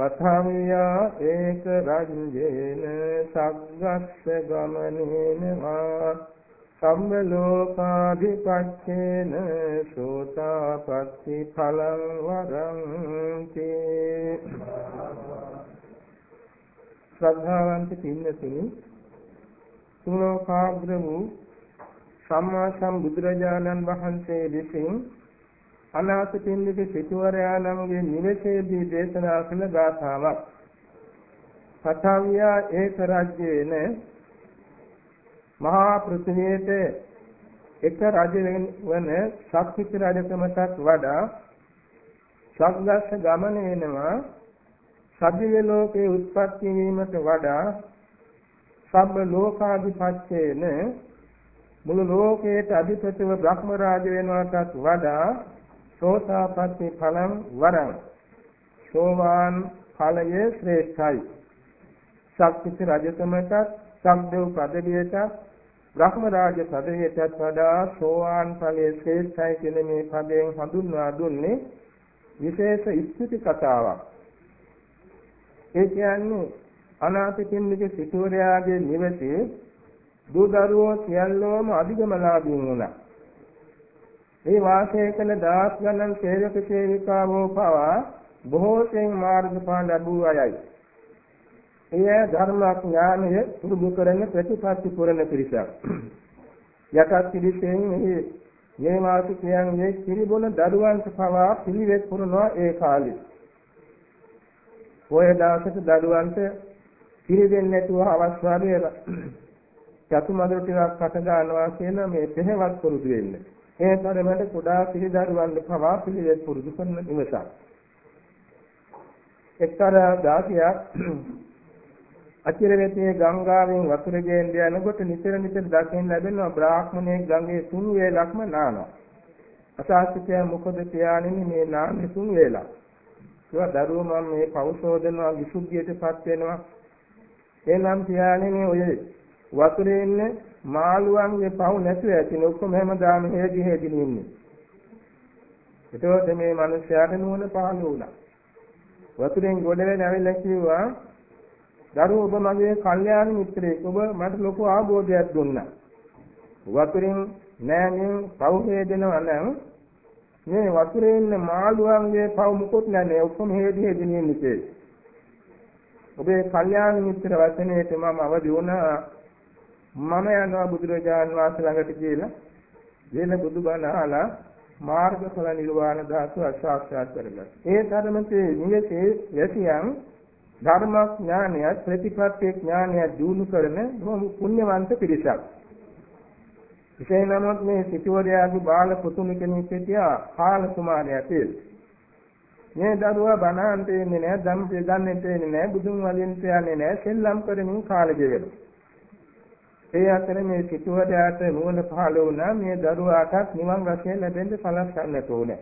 පඨවියා ඒක රංජේන සග්ගස්ස ගමනේන වා සම්ම ලෝකාධිපච්චේන සෝතාපට්ටි ඵලං වරං තේ ශ්‍රද්ධාවන්ත පින්නතුනි සුලෝකාග්‍ර වූ සම්මා සම්බුදුරජාණන් වහන්සේ විසින් අනාථපිණ්ඩික සිටුවරයාණන්ගේ නිවසේදී දේශනා කළ ගාථාවක්. පඨවියා ඒක රාජ්‍යේන මහා පෘථිවියට එක රජ වන ශක්තිති රජකමටත් වඩා සග්ගස්ස ගමන වෙනවා. සබ්බේ ලෝකේ උත්පත්ති වීමට වඩා සබ්බ ලෝකාධිපත්‍යේන මුළු ලෝකයට අධිපතිව බ්‍රහ්ම රාජ වෙනවටත් වඩා සෝතාපට්ටි ඵලං වරං. සෝවාන් ඵලයේ ශ්‍රේෂ්ඨයි. ශක්තිති රජතමටත් සම්දේව පදවියට බ්‍රහ්ම රාජ පදවියටත් වඩා සෝවාන් ඵලයේ ශ්‍රේෂ්ඨයි කියන මේ පදයෙන් හඳුන්වා දුන්නේ විශේෂ ස්ථಿತಿ කතාවක්. ඒ කියන්නේ අනාථපිණ්ඩික සිටුවරයාගේ නිවසේ දූ දරුවෝ සියල්ලෝම අධිගමලාභීන් වුණා. මේ වාසය කළ දාස් ගණන් සේවක සේවිකාවෝ පවා බොහෝ සෙයින් මාර්ගඵල ලැබූ අයයි. එය ධර්මඥානය පුරුදු කරන ප්‍රතිපත්ති පුරණ පිරිසක්. යටත් පිළිසෙන් මේ මේ මාසිකයන්ගේ කිරිබොන දරුවන්ට පවා පිළිවෙත් පුරනවා ඒ කාලේ. ඔය දවසට දරුවන්ට පිළිදෙන්නේ නැතුව අවස්ථාවේ චතු මදුරු ටිකක් කට ගන්නවා කියන මේ පෙහෙවත් පුරුදු වෙන්න. ඒ තරමට කුඩා පිළිදරුවන් පවා පිළිවෙත් පුරුදු කරන නිවසක්. එක්තරා දාසියක් අචිරවෙතේ ගංගාවෙන් වතුර ගේන්න යනකොට නිතර නිතර දකින්න ලැබෙනවා බ්‍රාහ්මණයෙක් ගඟේ තුන් වේලක්ම නානවා. අසාසිතය මොකද පියාණෙනි මේ නාන්නේ තුන් වේලක්. ඒවා දරුවෝ මම මේ පෞසෝදනවා විසුද්ධියටපත් වෙනවා. එනම් පියාණෙනි ඔය වතුරේ ඉන්න මාළුවන්ගේ පව් නැතුව ඇතින ඔක්කොම හැමදාම හේදි හේදි ඉන්නේ. එතකොට මේ මිනිස්යාට නුවණ පහළ වුණා. වතුරෙන් ගොඩ වෙන ඇවිල්ලා කිව්වා දරුවෝ ඔබ මගේ කල්යාණ මිත්‍රයෙක් ඔබ මට ලොකු ආභෝධයක් දුන්නා. වතුරෙන් නෑමින් පව් හේදෙනවා නම් මේ වතුරේ ඉන්න මාළුවන්ගේ පව් මුකුත් නැහැ ඔක්කොම හේදි හේදි ඉන්නේ ඔබේ කල්යාණ මිත්‍ර වචනයට මම අවදි වුණා මම යනවා බුදුරජාන් වහන්සේ ළඟට කියලා වෙන බුදුබණ අහලා මාර්ගඵල නිර්වාණ ධාතු අසාක්ෂාත් කරගන්න. ඒ ධර්මයේ නිවසේ යසියන් ධර්මඥානය ප්‍රතිපත්ති ඥානය දිනු කරන බොහොම පුණ්‍යවන්ත පිරිසක්. විශේෂ නමුත් මේ සිටුවරයාගේ බාල පුතුණු කෙනෙක් හිටියා කාල කුමාරයා කියලා. මේ දරුවා බණ අන්තේ ඉන්නේ නැහැ, ධම්ම දෙන්නේ නැහැ, බුදුන් වලින් කියන්නේ නැහැ, සෙල්ලම් කරමින් කාලය ගෙවෙනවා. ඒ අතර මේ සිටුවරයාට නුවණ පහළ වුණා මේ දරුවාටත් නිවන් රසය ලැබෙන්න සලස්වන්නට ඕනේ.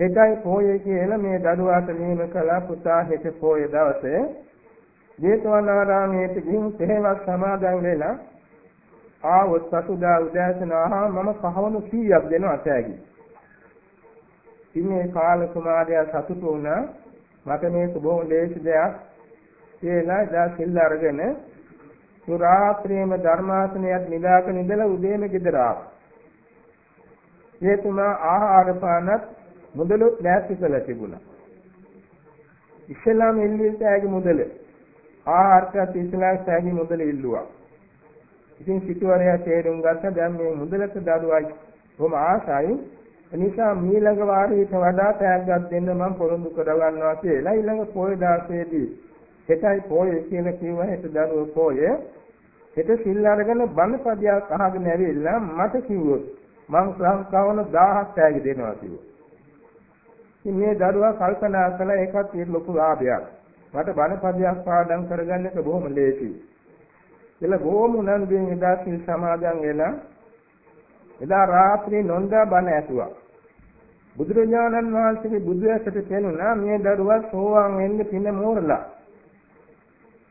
හෙටයි පොයේ කියලා මේ දරුවාට නියම කළා පුතා හෙට පොයේ දවසේ ජේතවනාරාමයේ ගිහින් තෙහෙවක් සමාදන් වෙලා ආවොත් සතුදා උදෑසන ආහා මම කහවණු 100ක් දෙනවා අතෑගි. ඉන්නේ කාල කුමාරයා සතුටු වුණා මට මේක බොහොම ලේසි දෙයක් කියලා දා සිල් අරගෙන සුරාත්‍රියේම ධර්මාසනයක් නිදාගෙන ඉඳලා උදේම ගෙදර ආවා. ඒතුමා ආහාර පානත් මුදලුත් නැති කළා තිබුණා. ඉස්ලාම එල්ලීට ඇගේ මුදල ආහාරකත් ඉස්ලාම සෑගි මුදල ඉල්ලුවා. ඉතින් සිටුවරයා තේරුම් ගත්තා දැන් මේ මුදලට දරුවයි කොහොම ආසයි නිසා මීළඟ වාරයට වඩා තෑග්ගක් දෙන්න මම පොරොන්දු කරගන්නවා කියලා ඊළඟ පොය දාසයේදී හෙටයි පොය කියලා කිව්වා හෙට දරුවෝ පොය හෙට සිල් අරගෙන බණ පදයක් අහගෙන ඇවිල්ලා මට කිව්වොත් මං සංකවන 1000ක් ටැගි දෙනවා කිව්වා. ඉතින් මේ දරුවා කල්පනා කළා ඒකත් ඒ ලොකු ලාභයක්. මට බණ පදයක් පාඩම් කරගන්න එක බොහොම ලේසියි. එළ බොහොම උනන්දුවෙන් එදා සිල් සමාදන් වෙලා එදා රාත්‍රියේ නොන්දා බණ ඇසුවා. බුදුරජාණන් වහන්සේගේ බුදු ඇසට පෙනුණා මේ දරුවා සෝවාන් වෙන්න පින මෝරලා.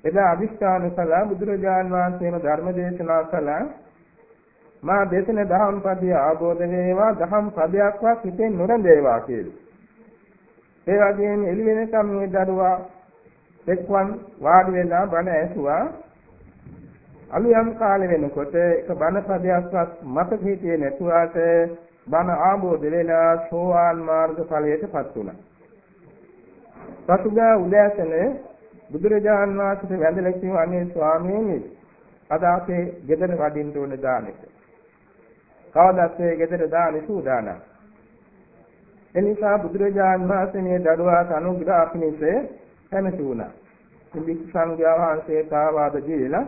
එදා අදිස්ථාන කළා බුදුරජාන් වහන්සේම ධර්ම දේශනා කළා මා දේශන දහම් පදය ආબોධ වේවා දහම් පදයක්වත් හිතෙන් නොරඳේවා කියලා. ඒ වගේම එළි වෙනකම් මේ දරුවා එක්වන් වාඩි වෙලා බණ ඇසුවා අලුයම් කාලේ වෙනකොට එක බණ පදයක්වත් මතක හිටියේ නැතුවට බණ ආબોධ වෙලා සෝවාන් මාර්ග ඵලයටපත් වුණා. පසුගා උදෑසන බුදුරජාන් වහන්සේ වැඳලා කිව්වා අනේ ස්වාමීනි අද අපේ ගෙදර වඩින්න ඕනේ දානෙට. කවදාත් මේ ගෙදර දානෙ සූදානම්. එනිසා බුදුරජාන් වහන්සේ මේ දරුවාට අනුග්‍රහ පිණිස කැමති වුණා. ඉතින් සංඝයා වහන්සේට ආවාද දීලා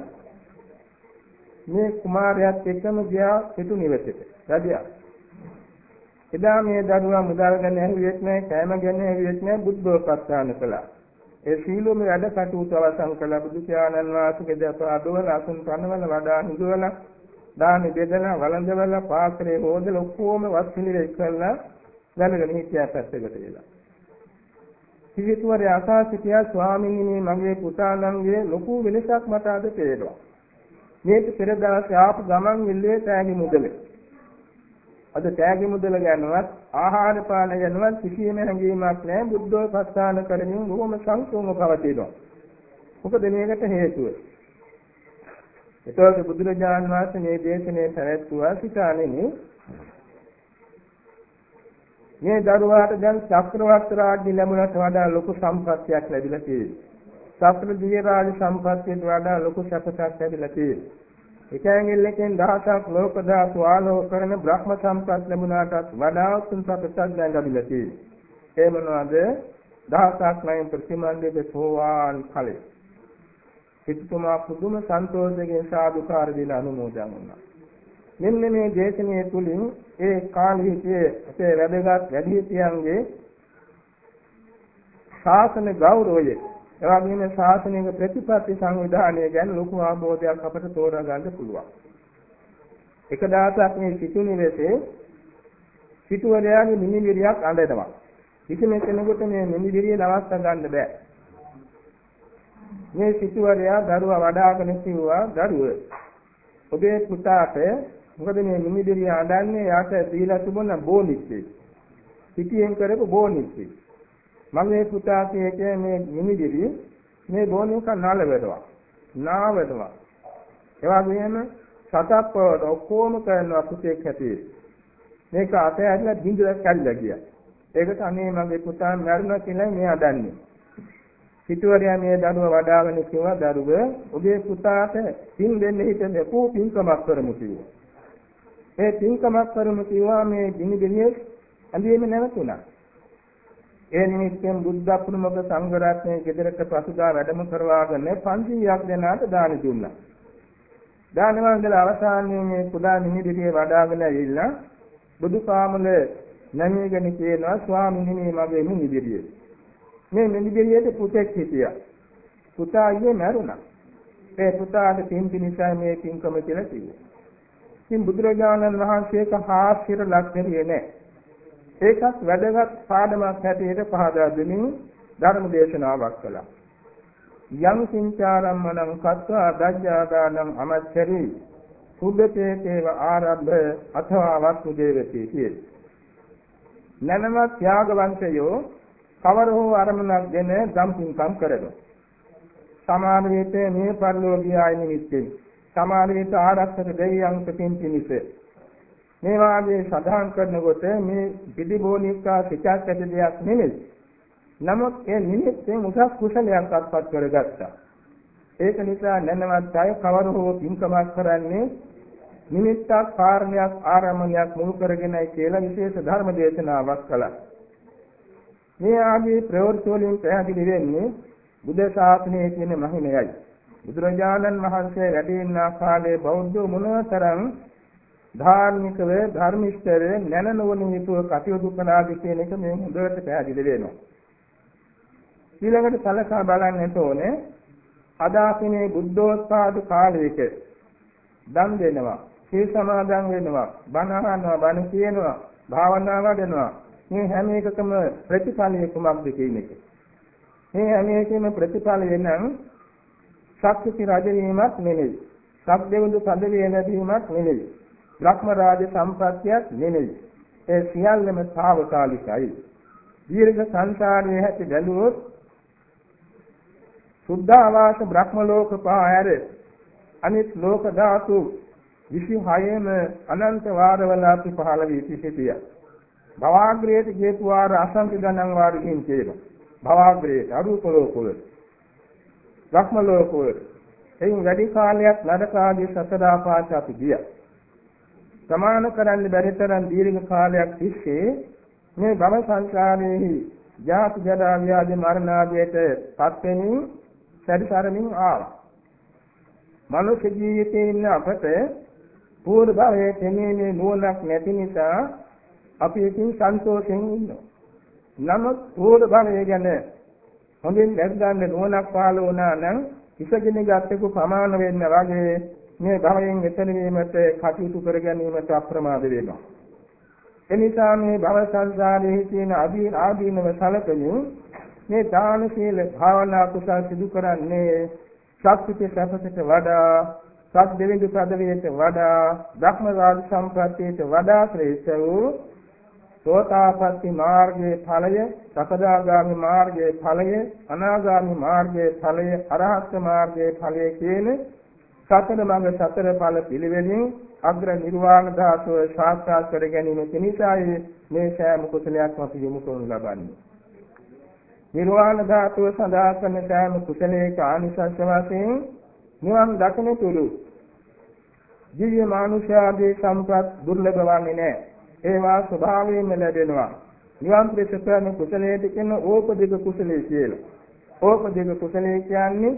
මේ කුමාරයාත් එක්කම ගියා පිටු නිවෙතට. රජයා. එදා මේ දරුවා මුදල් ගන්න ඇහුවෙත් නැහැ, කෑම ගන්න ඇහුවෙත් නැහැ, බුද්ධෝපස්ථාන කළා. ඒ සීලොම වැඩ කටයුතු අවසන් කළා බුදු පියාණන් වහන්සේගේ දපාදවල අසුන් පනවල වඩා හිඳවලා දානි බෙදලා වළඳවලා පාත්‍රේ හොදලා ඔක්කොම වත් පිළිවෙල කළා දැනගෙන හිටියා පැත්තකට වෙලා. සිවිතුවරේ අසාසිතිය ස්වාමීනි මගේ පුතාණන්ගේ ලොකු වෙනසක් මට අද පේනවා. මේක පෙර දවසේ ආපු ගමන් ඉල්ලේ තෑගි මුදලේ. අද තෑගි මුදල ගැනවත් ආහාර පාන ගැනවත් කිසිම හැඟීමක් නැහැ බුද්ධෝපස්ථාන කරමින් බොහොම සංසුන්ව පවතිනවා. මොකද මේකට හේතුව? ඒතකොට බුදුරජාණන් වහන්සේ මේ දේශනේ පැවැත්වුවා සිතානෙනි මේ දරුවාට දැන් චක්‍රවර්ති රාජ්‍ය ලැබුණට වඩා ලොකු සම්පත්තියක් ලැබිලා තියෙනවා. චක්‍ර දිව්‍ය රාජ සම්පත්තියට වඩා ලොකු සැපතක් ලැබිලා තියෙනවා. එකැඟිල්ලකින් දහසක් ලෝක ධාතු ආලෝක කරන බ්‍රහ්ම සම්පත් ලැබුණාටත් වඩා උතුම් සැපතක් දැන් ලැබිලා තියෙනවා. ඒ මොනවාද? දහසක් නයින් ප්‍රතිමන්දිත සෝවාන් ඵලය. සිතුමා පුදුම සන්තෝෂයෙන් සාදුකාර දෙන අනුමෝදන් වුණා. මෙන්න මේ දේශනාව තුළින් ඒ කාලීකයේ අපේ වැදගත් වැඩිහිටියන්ගේ ශාසන ගෞරවය එවැගේම ශාසනික ප්‍රතිපත්ති සංවිධානය ගැන ලොකු ආභෝධයක් අපට තෝරා ගන්න පුළුවන්. එක දාසක් මේ සිටු නිවසේ සිටුවරයාගේ මිනිවිරියක් අඬනවා. කිසිම කෙනෙකුට මේ මිනිවිරිය නවත්ත ගන්න බෑ. මේ සිටුවරයා දරුවා වඩාගෙන කිව්වා දරුව ඔබේ පුතාට මොකද මේ නිමිදිරිය අඬන්නේ යාට දීලා තිබුණ බෝනිස්සේ. පිටියෙන් කරපු බෝනිස්සේ. මම මේ පුතා කියකේ මේ නිමිදිරිය මේ බෝනික නාලවැටවා. නාවැටවා. ඒ වගේම සතක් ඔක්කොම කරනවා පුතේක් හැටියට. මේක අතේ ඇදලා බින්දුවක් කල්ලා ගියා. ඒකට අනේ මගේ පුතා මැරුණා කියලා මේ අදන්නේ. සිටුවරයා මේ දරුව වඩාගෙන කිව්වා දරුව ඔබේ පුතාට පින් දෙන්න හිතෙන්නේ කෝ පින්කමක් කරමු කිව්වා. ඒ පින්කමක් කරමු කිව්වා මේ දිනිබිනියේ ඇඳීම නැවතුණා. ඒ නිමිත්තෙන් බුද්ධ පුරුමක සංඝ රත්නයේ ගෙදරට පසුදා වැඩම කරවාගෙන 500ක් දෙනාට දාන දුන්නා. දාන වන්දන අවසානයේ මේ කුඩා නිමිදිරියේ වඩාගෙන ඇවිල්ලා බුදුපාමල නැමීගෙන කියනවා ස්වාමීනි මේ මගේ නිමිදිරිය. මේ නිමිදිරියේ පුතෙක් හිටියා. පුතා ඊයේ මැරුණා. ඒ පුතාට පින් පිනිසයි මේ පින්කම කියලා කිව්වා. ඉතින් බුදුරජාණන් වහන්සේක හාස්‍යර ලක්ෂණියේ නැහැ. ඒකත් වැදගත් පාඩමක් හැටියට පහදා දෙමින් ධර්ම දේශනාවක් කළා. යම් සින්චාරම්මණං කତ୍වා දජ්ජාදානං අමච්චරි සුද්ධේතේව ආරම්භ අथवा වත්තු දේවති කියේ. නැනවත් ත්‍යාගවන්තයෝ කවර හෝ අරමුණක් දෙන ධම්පින්කම් කරනවා. සමාන වේතේ මේ පරිලෝකීය නිමිත්තෙන් සමාන වේත ආරක්ෂක දෙවියන් ප්‍රතින් පිණිස මේ වාගේ සඳහන් කරනකොට මේ පිළිබෝනිකා සිතක් ඇති දෙයක් නෙමෙයි. නමුත් ඒ නිමිත්තෙන් උසස් කුසලයක් අත්පත් කරගත්තා. ඒක නිසා නැනවත් අය කවර හෝ පින්කමක් කරන්නේ නිමිත්තක් කාරණයක් ආරම්භයක් මුල් කරගෙනයි කියලා විශේෂ ධර්ම දේශනාවක් කළා. මේ ආදී ප්‍රවෘත්ති වලින් පැහැදිලි වෙන්නේ බුද්ධ ශාසනයේ තියෙන මහිමයයි. බුදුරජාණන් වහන්සේ වැඩ ඉන්න කාලේ බෞද්ධ මොනතරම් ධාර්මිකව ධර්මිෂ්ඨව නැනනවන යුතුව කටයුතු කළාද කියන එක මේ හොඳට පැහැදිලි වෙනවා. ඊළඟට සලකා බලන්නට ඕනේ අද අපි මේ බුද්ධෝත්පාද කාලයක දන් දෙනවා, සීල් සමාදන් වෙනවා, බණ අහනවා, බණ කියනවා, භාවනා වඩනවා. මේ හැම එකකම ප්‍රතිඵලය කුමක්ද කියන එක. මේ හැම එකේම ප්‍රතිඵලය නම් ශක්ති රජ වීමක් නෙමෙයි. සක්දෙවිඳු පදවිය ලැබීමක් නෙමෙයි. බ්‍රහ්ම රාජ සම්ප්‍රත්‍යයක් නෙමෙයි. ඒ සියල්ලම తాවකාලිකයි. දීර්ඝ සංසාරයේ හැටි බැලුවොත් සුද්ධාවාස බ්‍රහ්ම ලෝක පහ ඇර අනිත් ලෝක ධාතු 26ම අනන්ත වාරවල අපි පහළ වී සිටියා. භවග්‍රේට හේතු වාර අසංඛ්‍ය ගණන් වාරකින් කියනවා. භවග්‍රේට අරූප ලෝකවල. බ්‍රහ්ම ලෝකවල. එයින් වැඩි කාලයක් නරකාදී සතර ආපාත අපි ගියා. සමාන කරන්න බැරි තරම් දීර්ඝ කාලයක් තිස්සේ මේ භව සංසාරයේ ජාති ජරා ව්‍යාධි මරණ ආදියට පත් වෙමින් සැරිසරමින් ආවා. මනුෂ්‍ය ජීවිතයේ ඉන්න අපට පූර්ව භවයේ තෙමේ නුවණක් නැති නිසා අපි ඉතින් සන්තෝෂයෙන් ඉන්නවා. නමුත් පූර්ව භවය ගැන හොඳින් දැක්ගන්න නුවණක් පහළ වුණා නම් ඉසගෙන ගත්තක ප්‍රමාණ වෙන්න වගේ මේ භවයෙන් එතන වීමට කටයුතු කර ගැනීමට අප්‍රමාද වෙනවා. එනිසා මේ භව සංසාරයේ තියෙන අදීන ආදීනව සැලකමින් මේ දාන සීල භාවනා කුසල් සිදු කරන්නේ ශක්තික සැපසට වඩා සත් දෙවිඳු පදවියට වඩා ධර්ම රාජ සම්ප්‍රත්‍යයට වඩා ශ්‍රේෂ්ඨ වූ සෝතාපට්ටි මාර්ගයේ ඵලය, සකදාගාමි මාර්ගයේ ඵලය, අනාගාමි මාර්ගයේ ඵලය, අරහත් මාර්ගයේ ඵලය කියන සතර මඟ සතර ඵල පිළිවෙලින් අග්‍ර නිර්වාණ ධාතුව සාක්ෂාත් කර ගැනීම පිණිසයි මේ සෑම කුසලයක්ම අපි යොමු කරනු ලබන්නේ. නිර්වාණ ධාතුව සඳහා කරන සෑම කුසලයක ආනිසංස වශයෙන් නිවන් දකින තුරු දිව්‍ය මානුෂයාදී සම්පත් දුර්ලභ වන්නේ නැහැ. ඒවා ස්වභාවයෙන්ම ලැබෙනවා. නිවන් ප්‍රේත කරන කුසලයට කියන ඕපදික කුසලයේ කියලා. ඕපදික කුසලයේ කියන්නේ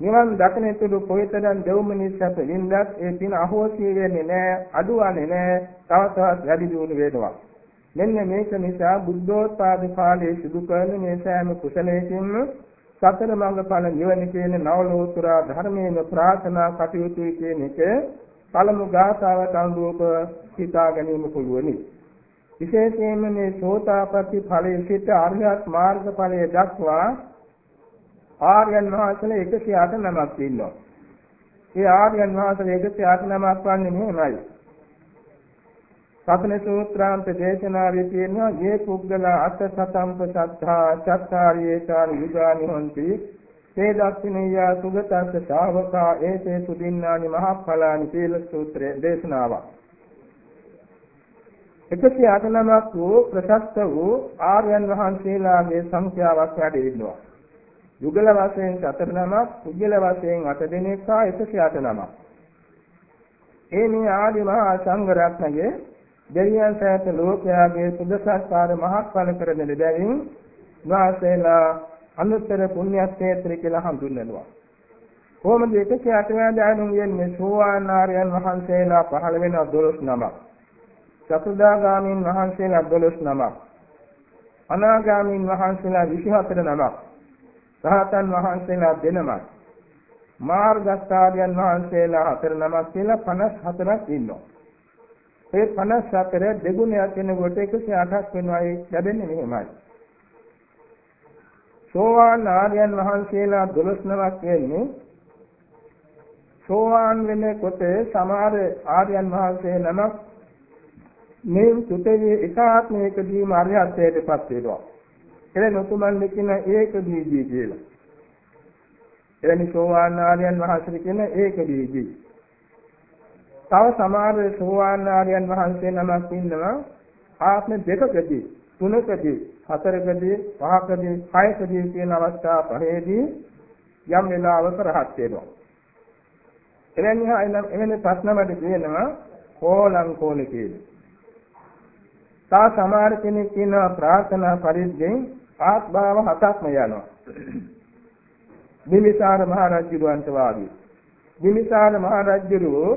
නිවන් දකින තුරු කොයිතරම් දෙව්මනි සැප වින්දත් ඒ පින අහෝසි වෙන්නේ නැහැ, අඩුවන්නේ නැහැ, තව තවත් වැඩි දියුණු වෙනවා. මෙන්න මේක නිසා බුද්ධෝත්පාද කාලයේ සිදු කරන මේ සෑම කුසලයකින්ම සතර මඟඵල නිවන කියන නවලෝතර ධර්මයෙන් ප්‍රාර්ථනා කටයුතු කියන එක පළමු ගාථාවට අනුරූප හිතා ගැනීම පුළුවනි. විශේෂයෙන්ම මේ සෝතාපට්ටි ඵලයේ සිට අරියත් මාර්ග ඵලයේ දක්වා ආර්යයන් වහන්සේලා 108 නමක් ඉන්නවා. ඒ ආර්යයන් වහන්සේලා 108 නමක් වන්නේ මෙහෙමයි. සතන සූත්‍රාන්ත දේශනාවේ තියෙනවා මේ පුද්ගල අත සතම්ප සත්තා චත්තාරියේතාන යුගානි හොಂತಿ තේ දක්ෂිනිය සුගතස්ස ශාවකා ඒතේ සුදින්නානි මහඵලානි කියලා සූත්‍රයේ දේශනාවක් 189ක් වූ ප්‍රශස්ත වූ ආර්යයන් වහන්සේලාගේ සංඛ්‍යාවක් වැඩි ඉන්නවා යුගල වශයෙන් 4 නමක් පුද්ගල වශයෙන් 8 දෙනෙක් හා 108 නමක් ඒ මේ ආදි මහා සංඝ රත්නයේ දෙවියන් සෑත ලෝකයාගේ සුදසත්කාර මහත්ඵල කරන දෙබැවින් වාසේලා අනුත්තර පුණ්‍යක්ෂේත්‍ර කියලා හඳුන්වනවා. කොහොමද එකසේ අටවැදානුන් යන්නේ සෝවාන් ආර්යයන් වහන්සේලා පහළ වෙන 12 නමක්. සතරදාගාමීන් වහන්සේලා 12 නමක්. අනාගාමීන් වහන්සේලා 24 නමක්. රහතන් වහන්සේලා දෙනමක්. මාර්ගස්ථාරයන් වහන්සේලා හතර නමක් කියලා 54ක් ඉන්නවා. ඒ 54 දෙගුණයක් වෙනකොට 108ක් වෙනවා ඒ ලැබෙන්නේ මෙහෙමයි. සෝවාන් ආර්යයන් වහන්සේලා 12 වෙන්නේ සෝවාන් වෙනකොට සමහර ආර්යයන් වහන්සේ නමක් මේ සුතේ එකාත්මයකදීම අරිහත්ත්වයටපත් වෙනවා. එළ නොතුමන් කියන ඒක බීජී කියලා. එවැනි සෝවාන් ආර්යයන් වහන්සේ කියන ඒක බීජී. තව සමහර සෝවාන් ආර්යයන් වහන්සේ නමක් ඉන්නවා ආත්ම දෙකකදී තුනකදී හතරකදී පහකදී හයකදී කියන අවස්ථා පහේදී යම් වෙලාවක රහත් වෙනවා. එවැනි එවැනි ප්‍රශ්නවලට කියනවා කෝලං කෝල කියලා. තා සමහර කෙනෙක් කියනවා ප්‍රාර්ථනා පරිද්දෙන් ආත්මාව හතක්ම යනවා. බිම්බිසාර මහ රජුවන්ට වාගේ. බිම්බිසාර මහ රජුරෝ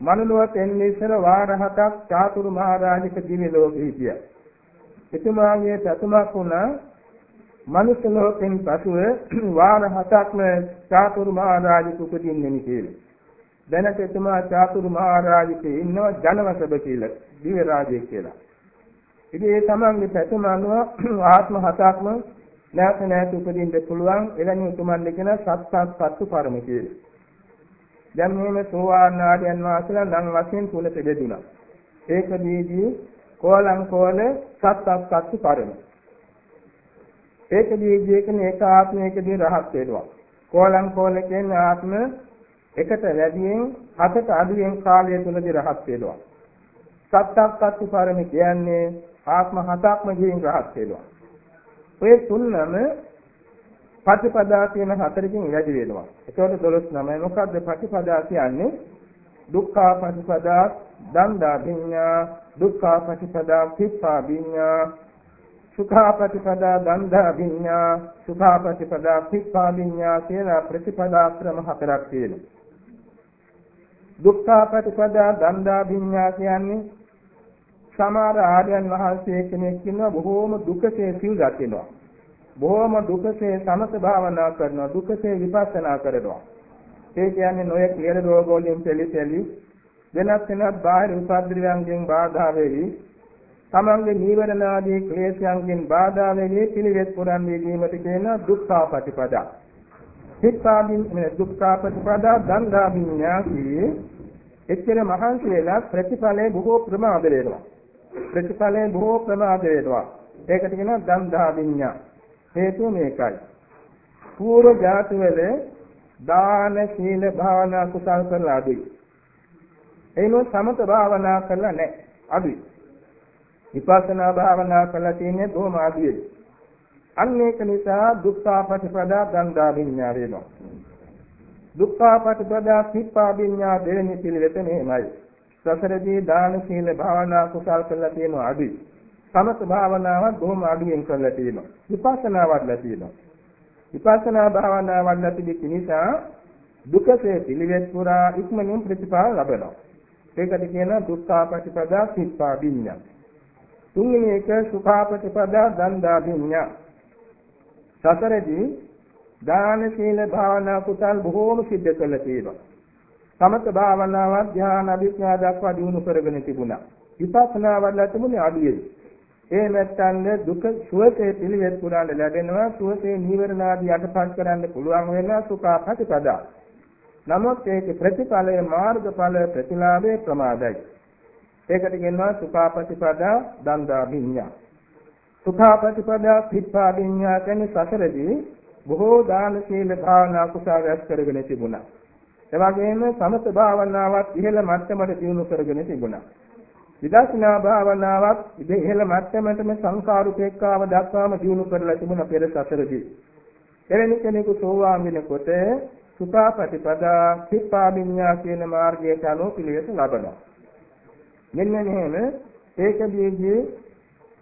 මනුලොවට එන්නේ ඉස්සර වාර හතක් චාතුරු මහරජක දිව්‍ය ලෝකෙ හිටියා. එතුමාගේ ප්‍රථමක් වුණා මනුෂ්‍ය ලෝකෙන් පසුව වාර හතක්ම චාතුරු මහරජක උපදින්නේ කියලා. දැනට එතුමා චාතුරු මහරජකේ ඉන්නවා ජනවසබ කියලා දිව්‍ය රාජ්‍යය කියලා. ඉතින් ඒ තමන්ගේ ප්‍රථම අනුව ආත්ම හතක්ම නැවත නැවත උපදින්න පුළුවන් එවැනි උතුමන් කියන සත්සත් සත්තු පරම කියලා. දැන් මේ සෝවාන් ආර්යයන් වහන්සේලා නම් වශයෙන් තුනට බෙදුණා. ඒක දීදී කෝලං කෝල සත්සත්සත්ති පරම. ඒක දීජයකින් ඒක ආත්මයකදී රහත් වෙනවා. කෝලං කෝලකෙන් ආත්ම එකට වැඩියෙන් හතට අඩුවෙන් කාලය තුලදී රහත් වෙනවා. සත්තක්කත්ති පරම කියන්නේ ආත්ම හතක්ම ජීවින් රහත් වෙනවා. ඔය තුන්නම පටිපදා කියන හතරකින් වැඩි වෙනවා. ඒකවල 12 නමයි මොකද්ද පටිපදා කියන්නේ? දුක්ඛා පටිපදා දණ්ඩා විඤ්ඤා දුක්ඛා පටිපදා කිප්පා විඤ්ඤා සුඛා ප්‍රතිපදා ගන්ධා විඤ්ඤා සුඛා ප්‍රතිපදා පික්ඛා විඤ්ඤා කියලා ප්‍රතිපදා ක්‍රම හතරක් තියෙනවා. දුක්ඛා ප්‍රතිපදා ගන්ධා විඤ්ඤා කියන්නේ සමහර ආර්යයන් වහන්සේ කෙනෙක් ඉන්නවා බොහෝම දුකසේ සිල් ගන්නවා. බොහෝම දුකසේ සමත භාවනා කරනවා. දුකසේ විපස්සනා කරනවා. ඒ කියන්නේ නොයෙක් ලෙඩ රෝග වලින් පෙළෙසෙලි වෙනත් වෙනත් බාහිර උපද්‍රවයන්ගෙන් බාධා වෙවි තමන්ගේ නීවරණ ආදී ක්ලේශයන්ගෙන් බාධා වෙන්නේ පිළිවෙත් පුරන් වීමට කියන දුක්ඛාපටිපදා. හිතාමින් මේ දුක්ඛාපටිපදා දන්දාමින්‍යාසී එච්චර මහන්සි වෙලා ප්‍රතිඵලයේ බොහෝ ප්‍රමාද වෙනවා. ප්‍රතිඵලයේ බොහෝ ප්‍රමාද වෙනවා. ඒකට කියනවා දන්දාමින්‍යා. හේතුව මේකයි. පූර්ව ජාතිවල දාන සීල භාවනා කුසල් කරලා අඩුයි. එයිනොත් සමත භාවනා කරලා නැහැ. අඩුයි. විපස්සනා භාවනා කළා තියෙන්නේ බොහොම ආදියේ. අන්න ඒක නිසා දුක්ඛාපටිපදා ගන්ධා විඤ්ඤා වෙනවා. දුක්ඛාපටිපදා පිප්පා විඤ්ඤා දෙවෙනි පිළිවෙත මෙහෙමයි. සසරදී දාන සීල භාවනා කුසල් කළා තියෙනවා අඩුයි. සමත භාවනාවත් බොහොම අඩුවෙන් කරලා තියෙනවා. විපස්සනාවත් ලැබ තියෙනවා. විපස්සනා භාවනාවත් ලැබ තිබෙච්ච නිසා දුකසේ පිළිවෙත් පුරා ඉක්මනින් ප්‍රතිඵල ලබනවා. ඒකට කියනවා දුක්ඛාපටිපදා පිප්පා විඤ්ඤා. තුන්වෙනි එක සුඛාපටිපදා දන්දා විඤ්ඤා. සතරදී දාන සීල භාවනා කුසල් බොහෝම සිද්ධ කළ තියෙනවා. සමත භාවනාව ධ්‍යාන අභිඥා දක්වා දිනු කරගෙන තිබුණා. විපස්සනා වල තිබුණේ අඩුවේ. ඒ නැත්තන් දුක සුවසේ පිළිවෙත් පුරාණ ලැබෙනවා සුවසේ නීවරණ ආදී යටපත් කරන්න පුළුවන් වෙනවා සුඛාපටිපදා. නමුත් ඒකේ ප්‍රතිඵලය මාර්ගඵල ප්‍රතිලාභේ ප්‍රමාදයි. ඒකට කියනවා සුඛාපටිපදා දන්දා විඤ්ඤා. සුඛාපටිපදා පිප්පා විඤ්ඤා කියන්නේ සතරදී බොහෝ දාන සීල භාවනා කුසල රැස් කරගෙන තිබුණා. ඒ වගේම සමත භාවනාවත් ඉහළ මට්ටමට දියුණු කරගෙන තිබුණා. විදර්ශනා භාවනාවත් ඉහළ මට්ටමටම සංකාරුපේක්ඛාව දක්වාම දියුණු කරලා තිබුණ පෙර සතරදී. එවැනි කෙනෙකු සෝවාන් වෙනකොට සුඛාපටිපදා පිප්පා විඤ්ඤා කියන මාර්ගයට අනුව පිළිවෙත ලබනවා. මෙන්න මෙහෙම ඒකදීදී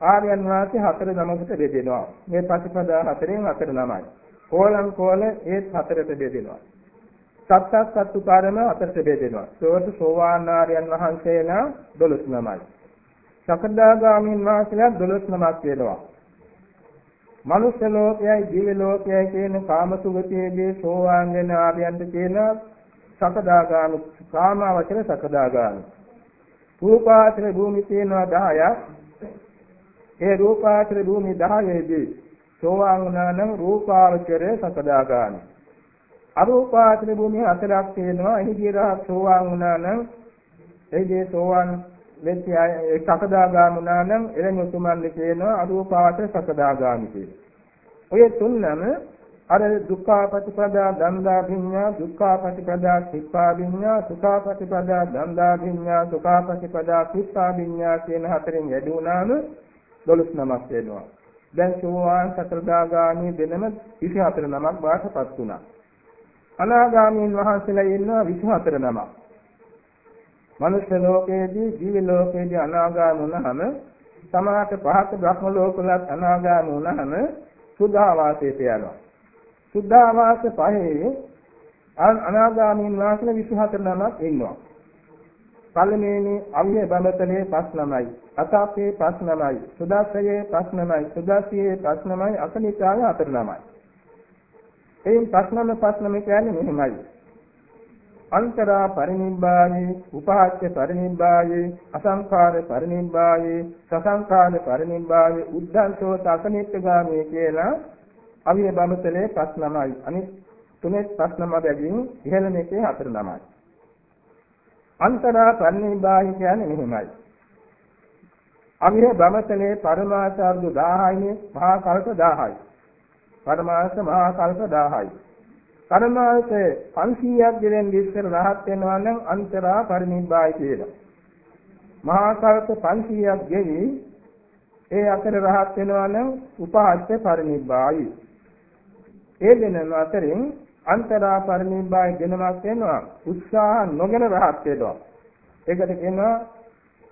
ආර්යයන් වාසේ හතර නමකට බෙදෙනවා. මේ ප්‍රතිපදා හතරෙන් හතර නමයි. කෝලං කෝල ඒත් හතරට බෙදෙනවා. සත්තස් සත්තුකාරම හතරට බෙදෙනවා. සෝවට සෝවාන් ආර්යයන් වහන්සේලා 12 නමයි. සකදාගාමීන් වහන්සේලා 12 නමක් වෙනවා. මනුෂ්‍ය ලෝකයයි දිව්‍ය ලෝකයයි කියන කාමසුගතියේදී සෝවාන් වෙන ආර්යයන්ට කියන සකදාගාමී කාමාවචර සකදාගාමී රූපාශ්‍ර භූමි තියෙනවා 10ක්. ඒ රූපාශ්‍ර භූමි 10ේදී සෝවාන් වුණා නම් රූපාවචර සකදාගාමි. අරූපාශ්‍ර භූමි හතරක් තියෙනවා. එහිදී රහ සෝවාන් වුණා නම් එහිදී සෝවාන් වෙච්ච අය සකදාගාමි වුණා නම් එළෙන උතුමන් කියනවා අරූපාවචර සකදාගාමි කියලා. ඔය තුන්නම අර දුක්ඛාපටිපදා දන්දාභිඤ්ඤා දුක්ඛාපටිපදා සික්ඛාභිඤ්ඤා සුඛාපටිපදා දන්දාභිඤ්ඤා සුඛාපටිපදා සික්ඛාභිඤ්ඤා කියන හතරෙන් වැඩි වුණාම 12 නමක් වෙනවා. දැන් සෝවාන් සතරදාගාමී දෙනම 24 නමක් බාටපත් වුණා. අනාගාමීන් වහන්සේලා ඉන්නවා 24 නමක්. මනුෂ්‍ය ලෝකයේදී ජීව ලෝකයේදී අනාගාමී වුණාම සමාහත පහත බ්‍රහ්ම ලෝකවලත් අනාගාමී වුණාම සුද්ධාවාසයට යනවා. සුද්ධාවාස පහේ අනාගාමීන් වහන්සේලා 24 නමක් ඉන්නවා. පළමුවෙනි අවිය බඹතලේ පස් නමයි. අතාපේ පස් නමයි. සුදාසයේ පස් නමයි. සුදාසියේ පස් නමයි. අකනිකාය හතර නමයි. එයින් පස් නම පස් නම කියන්නේ මෙහෙමයි. අන්තරා පරිනිබ්බායේ උපාච්‍ය පරිනිබ්බායේ අසංඛාර පරිනිබ්බායේ සසංඛාර පරිනිබ්බායේ උද්ධංසෝ තකනිට්ඨගාමී කියලා අවිය බඹතලේ පස් නමයි. අනිත් තුනේ පස් නම බැගින් ඉහළ මේකේ හතර නමයි. අන්තරා පරිනිබ්බාහි කියන්නේ මෙහෙමයි. අවිය බඹතලේ පරමාචාර්ය 1000යි මහා කල්ප 1000යි. පරමාර්ථ මහා කල්ප 1000යි. පරමාර්ථ 500ක් ගෙවෙන් ඉස්සර රහත් වෙනවා නම් අන්තරා පරිනිබ්බායි කියලා. මහා කල්ප 500ක් ගෙවි ඒ අතර රහත් වෙනවා නම් උපාස්ත පරිනිබ්බායි. ඒ දෙන අතරින් අන්තරා පරිනිබ්බායි දෙනමක් වෙනවා උත්සාහ නොගෙන රහත් වෙනවා. ඒකට කියනවා